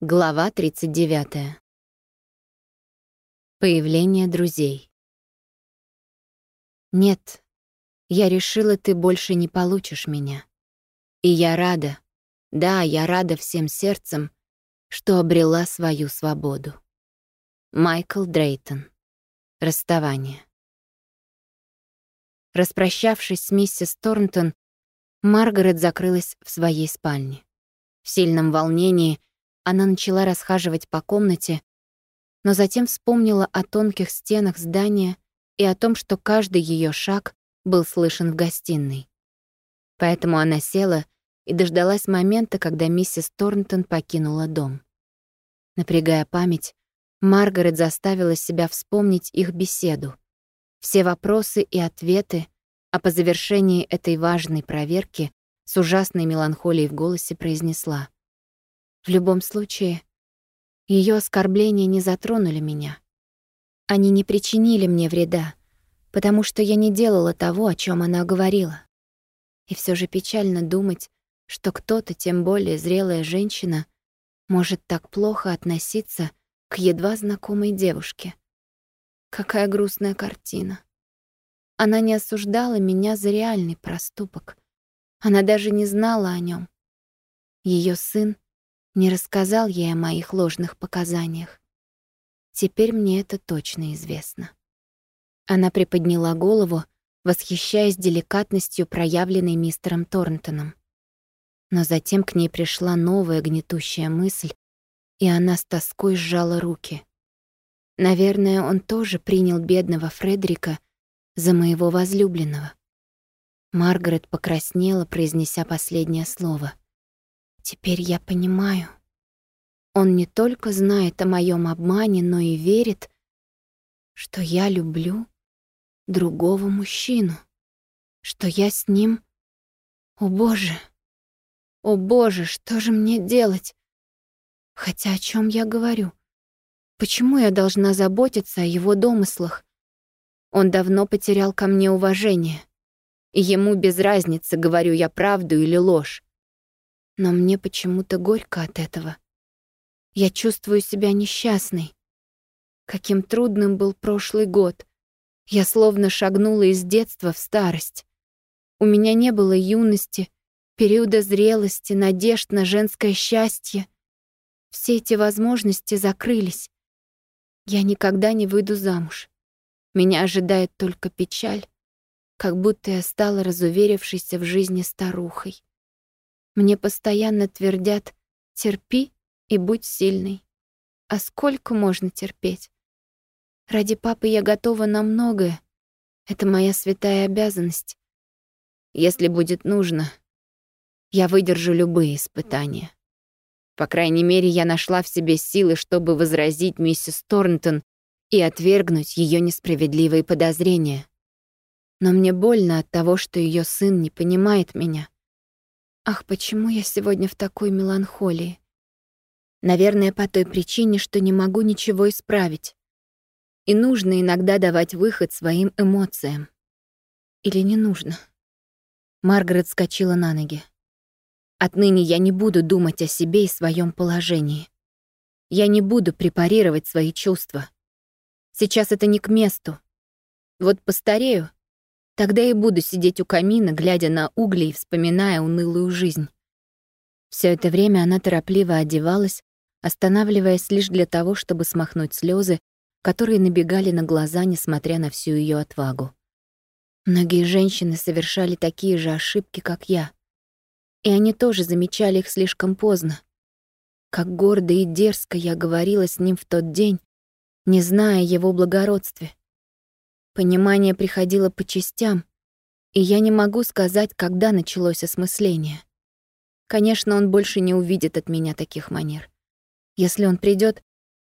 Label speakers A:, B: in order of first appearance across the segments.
A: Глава 39. Появление друзей. Нет, я решила, ты больше не получишь меня. И я рада, да, я рада всем сердцем, что обрела свою свободу. Майкл Дрейтон. Расставание. Распрощавшись с миссис Торнтон, Маргарет закрылась в своей спальне. В сильном волнении — она начала расхаживать по комнате, но затем вспомнила о тонких стенах здания и о том, что каждый ее шаг был слышен в гостиной. Поэтому она села и дождалась момента, когда миссис Торнтон покинула дом. Напрягая память, Маргарет заставила себя вспомнить их беседу. Все вопросы и ответы, а по завершении этой важной проверки с ужасной меланхолией в голосе произнесла. В любом случае, ее оскорбления не затронули меня. Они не причинили мне вреда, потому что я не делала того, о чем она говорила. И все же печально думать, что кто-то, тем более зрелая женщина, может так плохо относиться к едва знакомой девушке. Какая грустная картина. Она не осуждала меня за реальный проступок. Она даже не знала о нем. Ее сын не рассказал ей о моих ложных показаниях. Теперь мне это точно известно. Она приподняла голову, восхищаясь деликатностью, проявленной мистером Торнтоном. Но затем к ней пришла новая гнетущая мысль, и она с тоской сжала руки. Наверное, он тоже принял бедного Фредерика за моего возлюбленного. Маргарет покраснела, произнеся последнее слово — Теперь я понимаю. Он не только знает о моем обмане, но и верит, что я люблю другого мужчину, что я с ним... О боже! О боже, что же мне делать? Хотя о чем я говорю? Почему я должна заботиться о его домыслах? Он давно потерял ко мне уважение. И ему без разницы, говорю я правду или ложь но мне почему-то горько от этого. Я чувствую себя несчастной. Каким трудным был прошлый год. Я словно шагнула из детства в старость. У меня не было юности, периода зрелости, надежд на женское счастье. Все эти возможности закрылись. Я никогда не выйду замуж. Меня ожидает только печаль, как будто я стала разуверившейся в жизни старухой. Мне постоянно твердят «терпи и будь сильной». А сколько можно терпеть? Ради папы я готова на многое. Это моя святая обязанность. Если будет нужно, я выдержу любые испытания. По крайней мере, я нашла в себе силы, чтобы возразить миссис Торнтон и отвергнуть ее несправедливые подозрения. Но мне больно от того, что ее сын не понимает меня. Ах, почему я сегодня в такой меланхолии? Наверное, по той причине, что не могу ничего исправить. И нужно иногда давать выход своим эмоциям. Или не нужно? Маргарет скочила на ноги. Отныне я не буду думать о себе и своем положении. Я не буду препарировать свои чувства. Сейчас это не к месту. Вот постарею, Тогда и буду сидеть у камина, глядя на угли и вспоминая унылую жизнь. Все это время она торопливо одевалась, останавливаясь лишь для того, чтобы смахнуть слезы, которые набегали на глаза, несмотря на всю ее отвагу. Многие женщины совершали такие же ошибки, как я. И они тоже замечали их слишком поздно. Как гордо и дерзко я говорила с ним в тот день, не зная его благородстве. Понимание приходило по частям, и я не могу сказать, когда началось осмысление. Конечно, он больше не увидит от меня таких манер. Если он придет,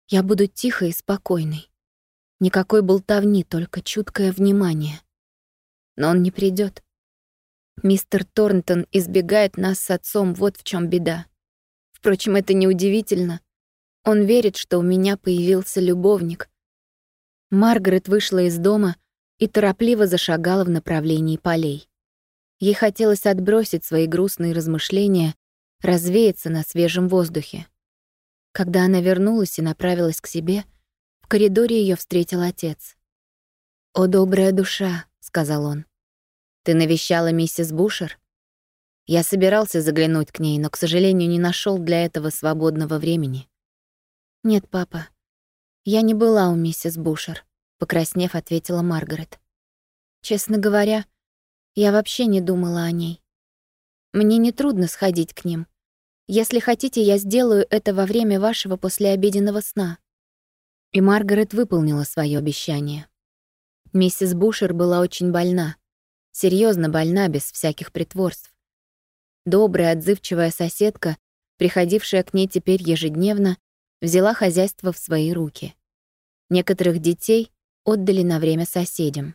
A: я буду тихой и спокойной. Никакой болтовни, только чуткое внимание. Но он не придет. Мистер Торнтон избегает нас с отцом, вот в чем беда. Впрочем, это неудивительно. Он верит, что у меня появился любовник, Маргарет вышла из дома и торопливо зашагала в направлении полей. Ей хотелось отбросить свои грустные размышления, развеяться на свежем воздухе. Когда она вернулась и направилась к себе, в коридоре ее встретил отец. «О, добрая душа», — сказал он. «Ты навещала миссис Бушер?» Я собирался заглянуть к ней, но, к сожалению, не нашел для этого свободного времени. «Нет, папа, я не была у миссис Бушер», — покраснев, ответила Маргарет. «Честно говоря, я вообще не думала о ней. Мне нетрудно сходить к ним. Если хотите, я сделаю это во время вашего послеобеденного сна». И Маргарет выполнила свое обещание. Миссис Бушер была очень больна. серьезно больна, без всяких притворств. Добрая, отзывчивая соседка, приходившая к ней теперь ежедневно, взяла хозяйство в свои руки. Некоторых детей отдали на время соседям.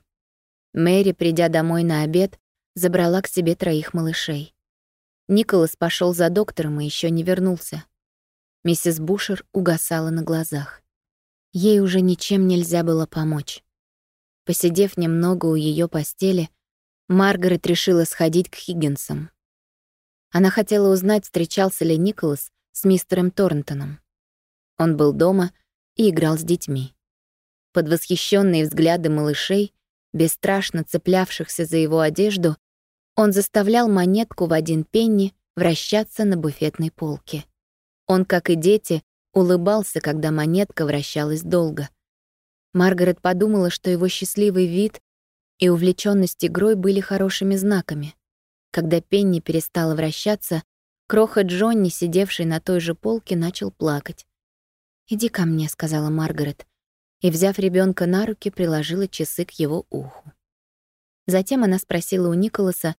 A: Мэри, придя домой на обед, забрала к себе троих малышей. Николас пошел за доктором и еще не вернулся. Миссис Бушер угасала на глазах. Ей уже ничем нельзя было помочь. Посидев немного у ее постели, Маргарет решила сходить к Хиггинсам. Она хотела узнать, встречался ли Николас с мистером Торнтоном. Он был дома и играл с детьми. Под восхищенные взгляды малышей, бесстрашно цеплявшихся за его одежду, он заставлял монетку в один пенни вращаться на буфетной полке. Он, как и дети, улыбался, когда монетка вращалась долго. Маргарет подумала, что его счастливый вид и увлеченность игрой были хорошими знаками. Когда Пенни перестала вращаться, кроха Джонни, сидевший на той же полке, начал плакать. «Иди ко мне», — сказала Маргарет, и, взяв ребенка на руки, приложила часы к его уху. Затем она спросила у Николаса,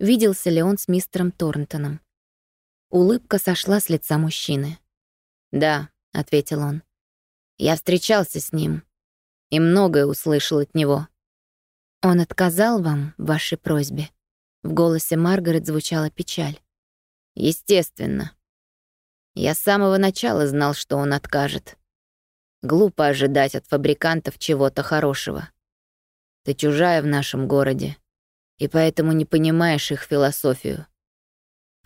A: виделся ли он с мистером Торнтоном. Улыбка сошла с лица мужчины. «Да», — ответил он. «Я встречался с ним и многое услышал от него». «Он отказал вам в вашей просьбе?» В голосе Маргарет звучала печаль. Естественно. Я с самого начала знал, что он откажет. Глупо ожидать от фабрикантов чего-то хорошего. Ты чужая в нашем городе, и поэтому не понимаешь их философию.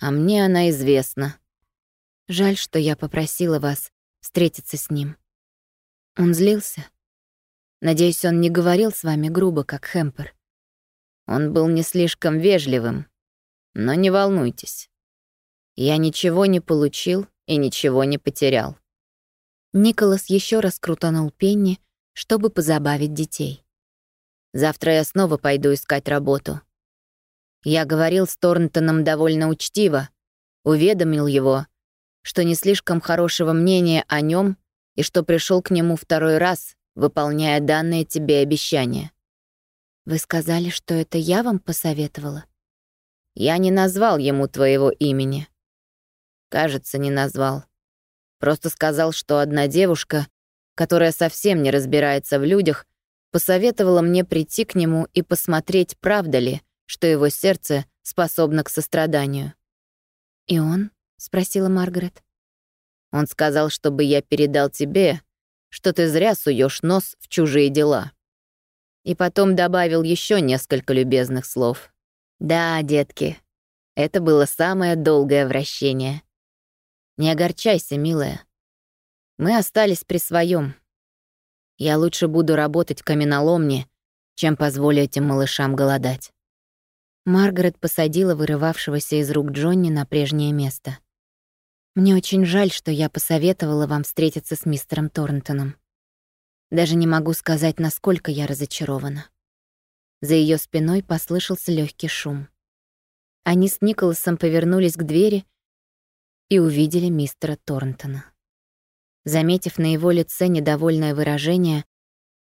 A: А мне она известна. Жаль, что я попросила вас встретиться с ним. Он злился. Надеюсь, он не говорил с вами грубо, как Хэмпер. Он был не слишком вежливым. Но не волнуйтесь. Я ничего не получил и ничего не потерял. Николас еще раз крутанул Пенни, чтобы позабавить детей. Завтра я снова пойду искать работу. Я говорил с Торнтоном довольно учтиво, уведомил его, что не слишком хорошего мнения о нем и что пришел к нему второй раз, выполняя данное тебе обещание. Вы сказали, что это я вам посоветовала? Я не назвал ему твоего имени. Кажется, не назвал. Просто сказал, что одна девушка, которая совсем не разбирается в людях, посоветовала мне прийти к нему и посмотреть, правда ли, что его сердце способно к состраданию. «И он?» — спросила Маргарет. Он сказал, чтобы я передал тебе, что ты зря суешь нос в чужие дела. И потом добавил еще несколько любезных слов. «Да, детки, это было самое долгое вращение. Не огорчайся, милая. Мы остались при своем. Я лучше буду работать в каменоломне, чем позволю этим малышам голодать». Маргарет посадила вырывавшегося из рук Джонни на прежнее место. «Мне очень жаль, что я посоветовала вам встретиться с мистером Торнтоном. Даже не могу сказать, насколько я разочарована. За ее спиной послышался легкий шум. Они с Николасом повернулись к двери и увидели мистера Торнтона. Заметив на его лице недовольное выражение,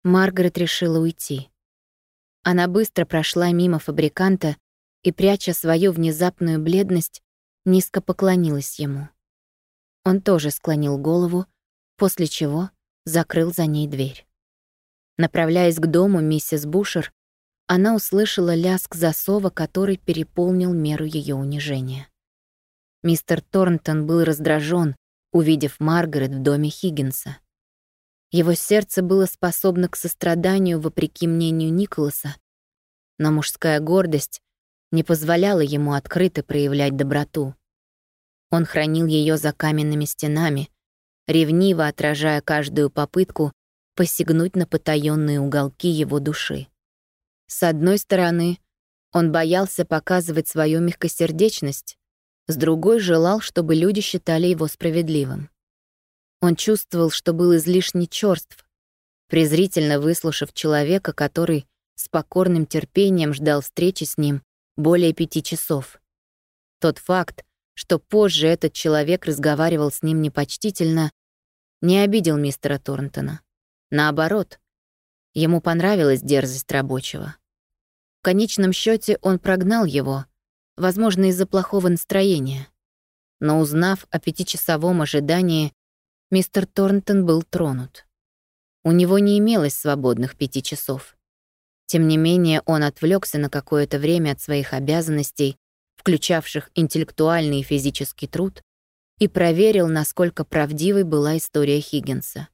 A: Маргарет решила уйти. Она быстро прошла мимо фабриканта и, пряча свою внезапную бледность, низко поклонилась ему. Он тоже склонил голову, после чего закрыл за ней дверь. Направляясь к дому миссис Бушер, она услышала лязг засова, который переполнил меру ее унижения. Мистер Торнтон был раздражен, увидев Маргарет в доме Хиггинса. Его сердце было способно к состраданию вопреки мнению Николаса, но мужская гордость не позволяла ему открыто проявлять доброту. Он хранил ее за каменными стенами, ревниво отражая каждую попытку посягнуть на потаённые уголки его души. С одной стороны, он боялся показывать свою мягкосердечность, с другой желал, чтобы люди считали его справедливым. Он чувствовал, что был излишне чёрств, презрительно выслушав человека, который с покорным терпением ждал встречи с ним более пяти часов. Тот факт, что позже этот человек разговаривал с ним непочтительно, не обидел мистера Торнтона. Наоборот, ему понравилась дерзость рабочего. В конечном счете он прогнал его, возможно, из-за плохого настроения. Но узнав о пятичасовом ожидании, мистер Торнтон был тронут. У него не имелось свободных пяти часов. Тем не менее, он отвлекся на какое-то время от своих обязанностей, включавших интеллектуальный и физический труд, и проверил, насколько правдивой была история Хиггинса.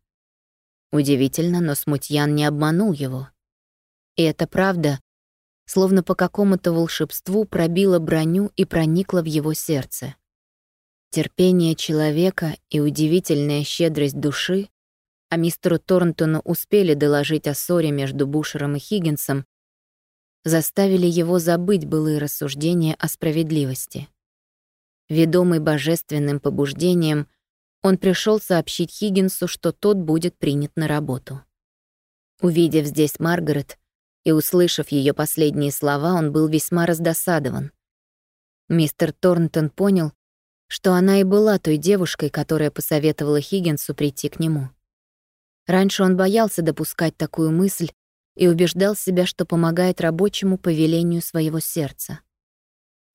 A: Удивительно, но Смутьян не обманул его. И эта правда, словно по какому-то волшебству, пробила броню и проникла в его сердце. Терпение человека и удивительная щедрость души а мистеру Торнтону успели доложить о ссоре между Бушером и Хиггинсом, заставили его забыть былые рассуждения о справедливости. Ведомый божественным побуждением, он пришел сообщить Хиггинсу, что тот будет принят на работу. Увидев здесь Маргарет и услышав ее последние слова, он был весьма раздосадован. Мистер Торнтон понял, что она и была той девушкой, которая посоветовала Хиггинсу прийти к нему. Раньше он боялся допускать такую мысль и убеждал себя, что помогает рабочему по велению своего сердца.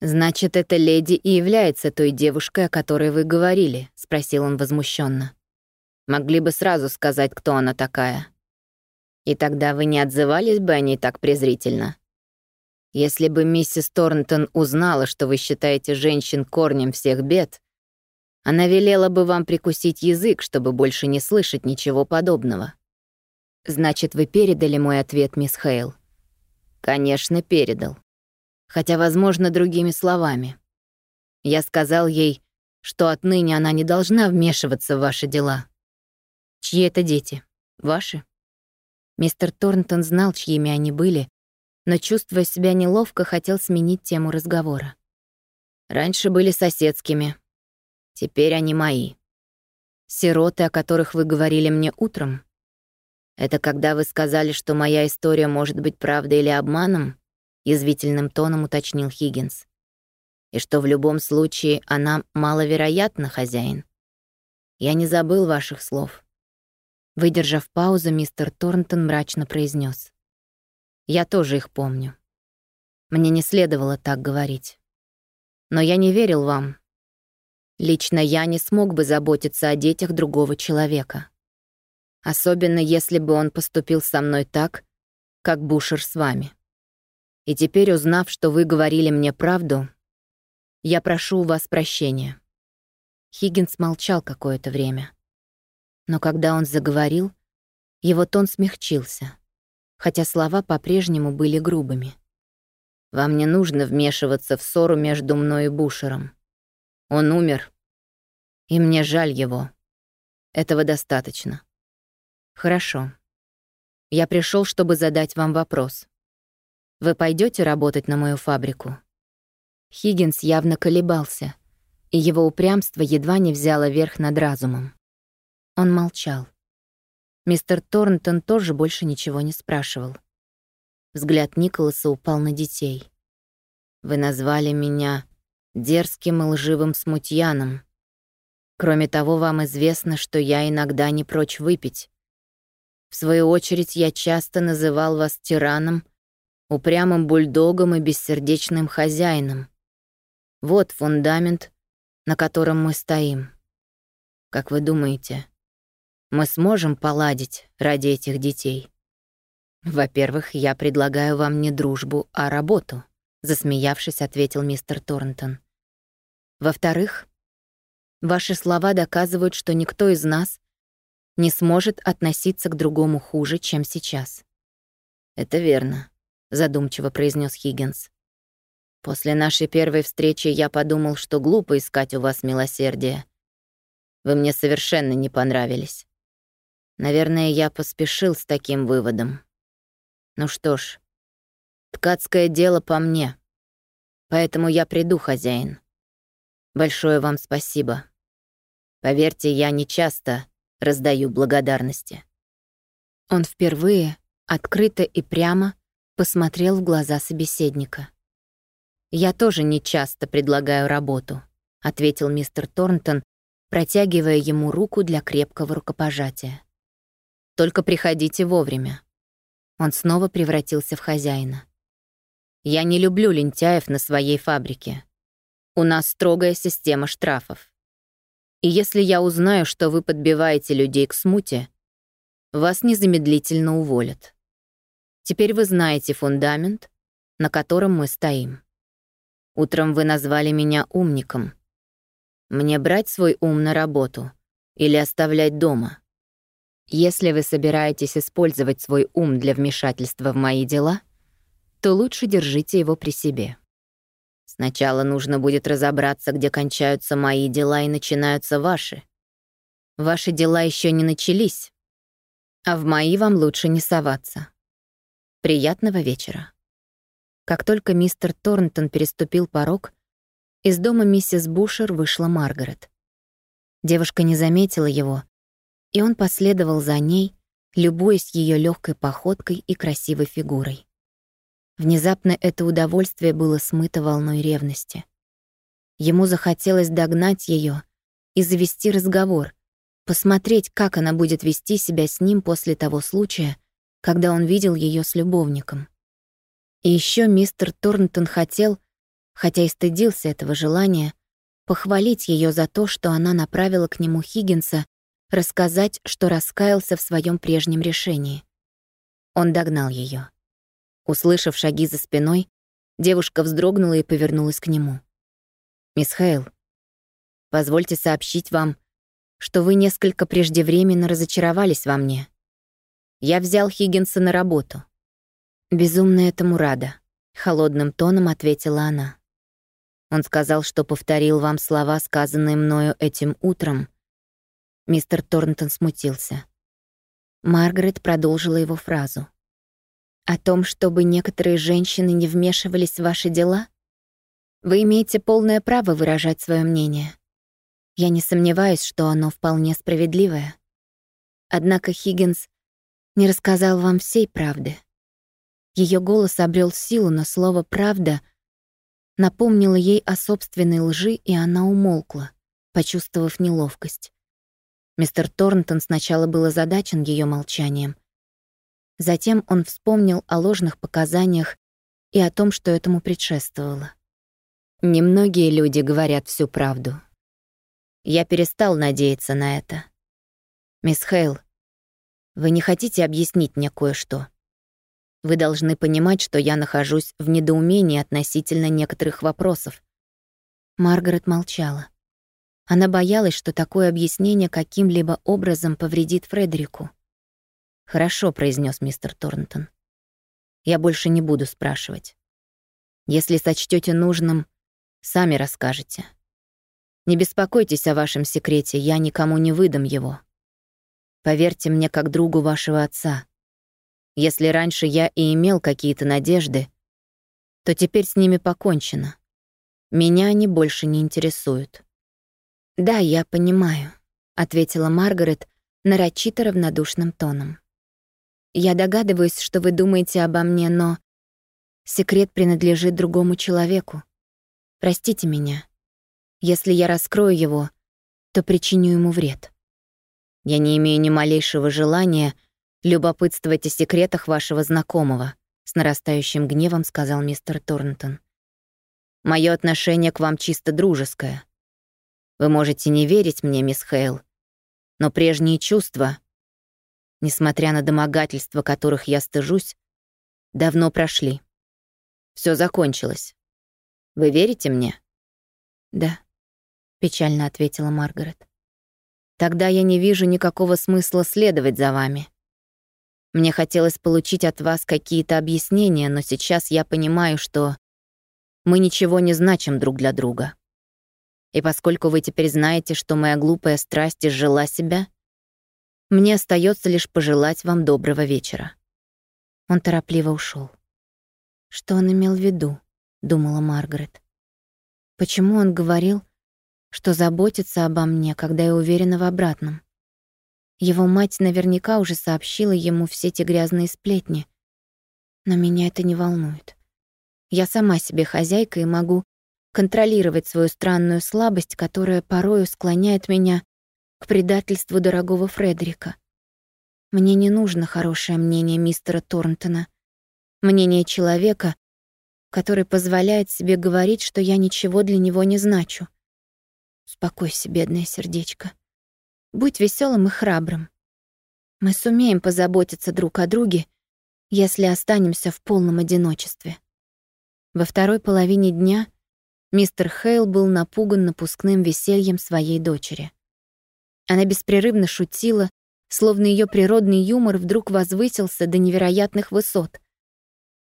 A: «Значит, эта леди и является той девушкой, о которой вы говорили?» — спросил он возмущенно. «Могли бы сразу сказать, кто она такая. И тогда вы не отзывались бы о ней так презрительно. Если бы миссис Торнтон узнала, что вы считаете женщин корнем всех бед, она велела бы вам прикусить язык, чтобы больше не слышать ничего подобного. Значит, вы передали мой ответ, мисс Хейл? Конечно, передал. Хотя, возможно, другими словами. Я сказал ей, что отныне она не должна вмешиваться в ваши дела. Чьи это дети? Ваши? Мистер Торнтон знал, чьими они были, но, чувствуя себя неловко, хотел сменить тему разговора. Раньше были соседскими, Теперь они мои. Сироты, о которых вы говорили мне утром? Это когда вы сказали, что моя история может быть правдой или обманом? Язвительным тоном уточнил Хиггинс. И что в любом случае она маловероятна, хозяин. Я не забыл ваших слов. Выдержав паузу, мистер Торнтон мрачно произнес: Я тоже их помню. Мне не следовало так говорить. Но я не верил вам, Лично я не смог бы заботиться о детях другого человека. Особенно если бы он поступил со мной так, как Бушер с вами. И теперь, узнав, что вы говорили мне правду, я прошу у вас прощения». Хиггинс молчал какое-то время. Но когда он заговорил, его тон смягчился, хотя слова по-прежнему были грубыми. «Вам не нужно вмешиваться в ссору между мной и Бушером. Он умер, и мне жаль его. Этого достаточно. Хорошо. Я пришел, чтобы задать вам вопрос. Вы пойдете работать на мою фабрику? Хиггинс явно колебался, и его упрямство едва не взяло верх над разумом. Он молчал. Мистер Торнтон тоже больше ничего не спрашивал. Взгляд Николаса упал на детей. «Вы назвали меня дерзким и лживым смутьяном. Кроме того, вам известно, что я иногда не прочь выпить. В свою очередь, я часто называл вас тираном, упрямым бульдогом и бессердечным хозяином. Вот фундамент, на котором мы стоим. Как вы думаете, мы сможем поладить ради этих детей? Во-первых, я предлагаю вам не дружбу, а работу. Засмеявшись, ответил мистер Торнтон. Во-вторых, ваши слова доказывают, что никто из нас не сможет относиться к другому хуже, чем сейчас. Это верно, задумчиво произнес Хиггинс. После нашей первой встречи я подумал, что глупо искать у вас милосердие. Вы мне совершенно не понравились. Наверное, я поспешил с таким выводом. Ну что ж, ткацкое дело по мне. Поэтому я приду, хозяин. Большое вам спасибо. Поверьте, я не часто раздаю благодарности. Он впервые, открыто и прямо, посмотрел в глаза собеседника. «Я тоже не часто предлагаю работу», — ответил мистер Торнтон, протягивая ему руку для крепкого рукопожатия. «Только приходите вовремя». Он снова превратился в хозяина. «Я не люблю лентяев на своей фабрике. У нас строгая система штрафов. И если я узнаю, что вы подбиваете людей к смуте, вас незамедлительно уволят. Теперь вы знаете фундамент, на котором мы стоим. Утром вы назвали меня умником. Мне брать свой ум на работу или оставлять дома? Если вы собираетесь использовать свой ум для вмешательства в мои дела, то лучше держите его при себе. Сначала нужно будет разобраться, где кончаются мои дела и начинаются ваши. Ваши дела еще не начались, а в мои вам лучше не соваться. Приятного вечера. Как только мистер Торнтон переступил порог, из дома миссис Бушер вышла Маргарет. Девушка не заметила его, и он последовал за ней, любуясь ее легкой походкой и красивой фигурой. Внезапно это удовольствие было смыто волной ревности. Ему захотелось догнать ее и завести разговор, посмотреть, как она будет вести себя с ним после того случая, когда он видел ее с любовником. И еще мистер Торнтон хотел, хотя и стыдился этого желания, похвалить ее за то, что она направила к нему Хиггинса, рассказать, что раскаялся в своем прежнем решении. Он догнал ее. Услышав шаги за спиной, девушка вздрогнула и повернулась к нему. «Мисс Хейл, позвольте сообщить вам, что вы несколько преждевременно разочаровались во мне. Я взял Хиггинса на работу. «Безумно этому рада», — холодным тоном ответила она. Он сказал, что повторил вам слова, сказанные мною этим утром. Мистер Торнтон смутился. Маргарет продолжила его фразу. «О том, чтобы некоторые женщины не вмешивались в ваши дела? Вы имеете полное право выражать свое мнение. Я не сомневаюсь, что оно вполне справедливое. Однако Хиггинс не рассказал вам всей правды. Ее голос обрел силу, но слово «правда» напомнило ей о собственной лжи, и она умолкла, почувствовав неловкость. Мистер Торнтон сначала был озадачен ее молчанием. Затем он вспомнил о ложных показаниях и о том, что этому предшествовало. Немногие люди говорят всю правду. Я перестал надеяться на это. Мисс Хейл, вы не хотите объяснить мне кое-что? Вы должны понимать, что я нахожусь в недоумении относительно некоторых вопросов». Маргарет молчала. Она боялась, что такое объяснение каким-либо образом повредит Фредерику. «Хорошо», — произнес мистер Торнтон. «Я больше не буду спрашивать. Если сочтете нужным, сами расскажете. Не беспокойтесь о вашем секрете, я никому не выдам его. Поверьте мне как другу вашего отца. Если раньше я и имел какие-то надежды, то теперь с ними покончено. Меня они больше не интересуют. «Да, я понимаю», — ответила Маргарет нарочито равнодушным тоном. «Я догадываюсь, что вы думаете обо мне, но секрет принадлежит другому человеку. Простите меня. Если я раскрою его, то причиню ему вред. Я не имею ни малейшего желания любопытствовать о секретах вашего знакомого», — с нарастающим гневом сказал мистер Торнтон. «Мое отношение к вам чисто дружеское. Вы можете не верить мне, мисс Хейл, но прежние чувства, несмотря на домогательства, которых я стыжусь, давно прошли. Все закончилось. Вы верите мне?» «Да», — печально ответила Маргарет. «Тогда я не вижу никакого смысла следовать за вами. Мне хотелось получить от вас какие-то объяснения, но сейчас я понимаю, что мы ничего не значим друг для друга. И поскольку вы теперь знаете, что моя глупая страсть изжила себя, мне остается лишь пожелать вам доброго вечера». Он торопливо ушел. «Что он имел в виду?» — думала Маргарет. «Почему он говорил, что заботится обо мне, когда я уверена в обратном?» Его мать наверняка уже сообщила ему все эти грязные сплетни. Но меня это не волнует. Я сама себе хозяйка и могу контролировать свою странную слабость, которая порою склоняет меня к предательству дорогого Фредерика. Мне не нужно хорошее мнение мистера Торнтона. Мнение человека, который позволяет себе говорить, что я ничего для него не значу. Успокойся, бедное сердечко. Будь веселым и храбрым. Мы сумеем позаботиться друг о друге, если останемся в полном одиночестве. Во второй половине дня мистер Хейл был напуган напускным весельем своей дочери. Она беспрерывно шутила, словно ее природный юмор вдруг возвысился до невероятных высот.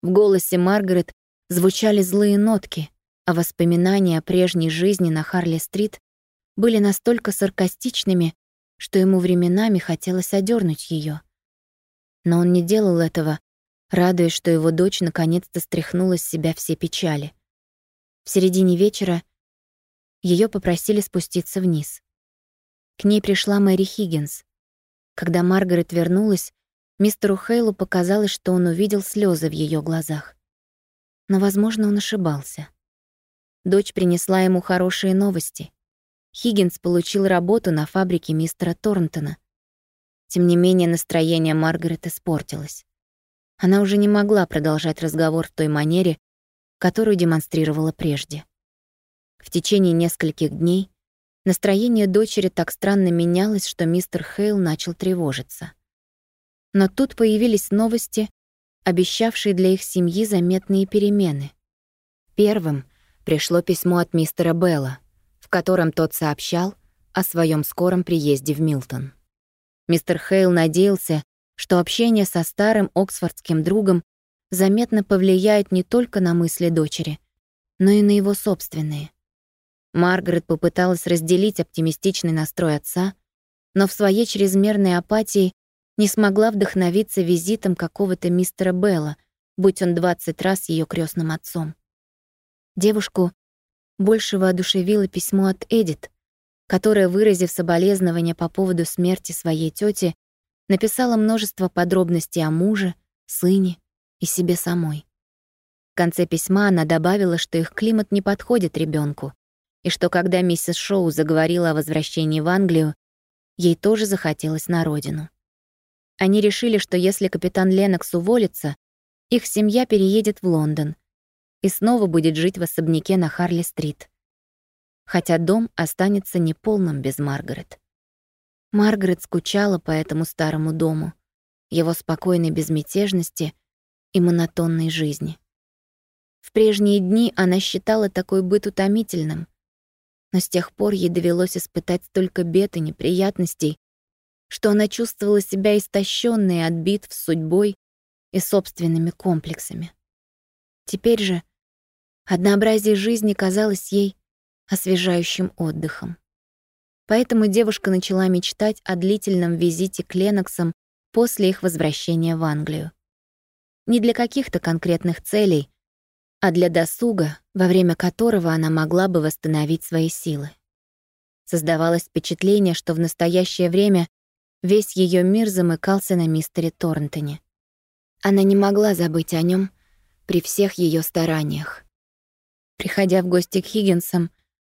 A: В голосе Маргарет звучали злые нотки, а воспоминания о прежней жизни на Харли-стрит были настолько саркастичными, что ему временами хотелось одернуть ее. Но он не делал этого, радуясь, что его дочь наконец-то стряхнула с себя все печали. В середине вечера ее попросили спуститься вниз. К ней пришла Мэри Хиггинс. Когда Маргарет вернулась, мистеру Хейлу показалось, что он увидел слезы в ее глазах. Но, возможно, он ошибался. Дочь принесла ему хорошие новости. Хиггинс получил работу на фабрике мистера Торнтона. Тем не менее, настроение Маргарет испортилось. Она уже не могла продолжать разговор в той манере, которую демонстрировала прежде. В течение нескольких дней настроение дочери так странно менялось, что мистер Хейл начал тревожиться. Но тут появились новости, обещавшие для их семьи заметные перемены. Первым пришло письмо от мистера Белла, в котором тот сообщал о своем скором приезде в Милтон. Мистер Хейл надеялся, что общение со старым оксфордским другом заметно повлияет не только на мысли дочери, но и на его собственные. Маргарет попыталась разделить оптимистичный настрой отца, но в своей чрезмерной апатии не смогла вдохновиться визитом какого-то мистера Белла, будь он двадцать раз ее крестным отцом. Девушку больше воодушевило письмо от Эдит, которая, выразив соболезнования по поводу смерти своей тети, написала множество подробностей о муже, сыне и себе самой. В конце письма она добавила, что их климат не подходит ребенку, и что когда миссис Шоу заговорила о возвращении в Англию, ей тоже захотелось на родину. Они решили, что если капитан Ленокс уволится, их семья переедет в Лондон — и снова будет жить в особняке на Харли-стрит. Хотя дом останется неполным без Маргарет. Маргарет скучала по этому старому дому, его спокойной безмятежности и монотонной жизни. В прежние дни она считала такой быт утомительным, но с тех пор ей довелось испытать столько бед и неприятностей, что она чувствовала себя истощенной от битв с судьбой и собственными комплексами. Теперь же однообразие жизни казалось ей освежающим отдыхом. Поэтому девушка начала мечтать о длительном визите к Леноксам после их возвращения в Англию. Не для каких-то конкретных целей, а для досуга, во время которого она могла бы восстановить свои силы. Создавалось впечатление, что в настоящее время весь ее мир замыкался на мистере Торнтоне. Она не могла забыть о нем при всех ее стараниях. Приходя в гости к Хиггинсам,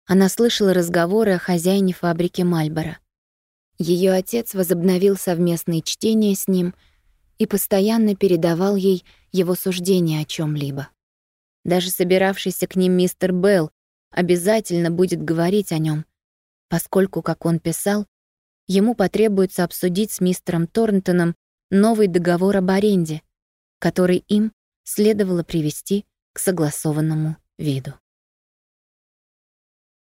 A: она слышала разговоры о хозяине фабрики Мальборо. Ее отец возобновил совместные чтения с ним и постоянно передавал ей его суждения о чем либо Даже собиравшийся к ним мистер Белл обязательно будет говорить о нем, поскольку, как он писал, ему потребуется обсудить с мистером Торнтоном новый договор об аренде, который им следовало привести к согласованному виду.